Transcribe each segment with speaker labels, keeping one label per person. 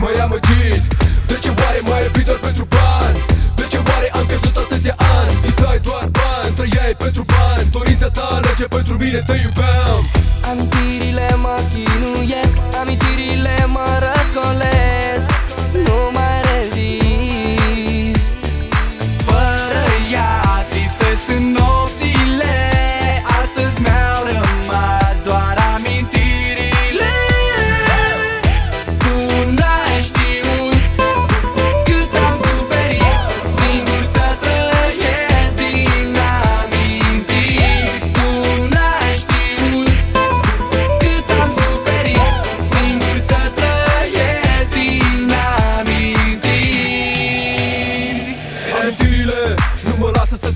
Speaker 1: M-ai amăgit De ce oare mai iubit doar pentru bani? De ce oare am pierdut atâția ani? Visai doar bani, trăiai pentru bani Dorința ta alege pentru mine, te iubeam
Speaker 2: Amintirile mă chinuiesc Amintirile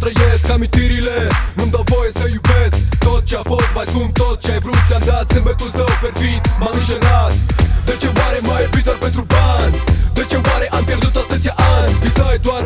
Speaker 2: trăiesc
Speaker 1: amintirile Nu-mi dau voie să iubesc Tot ce a fost mai scump, tot ce ai vrut Ți-am dat zâmbetul tău perfid M-am înșelat De ce oare mai ai pentru bani? De ce oare am pierdut atâția ani? Visai doar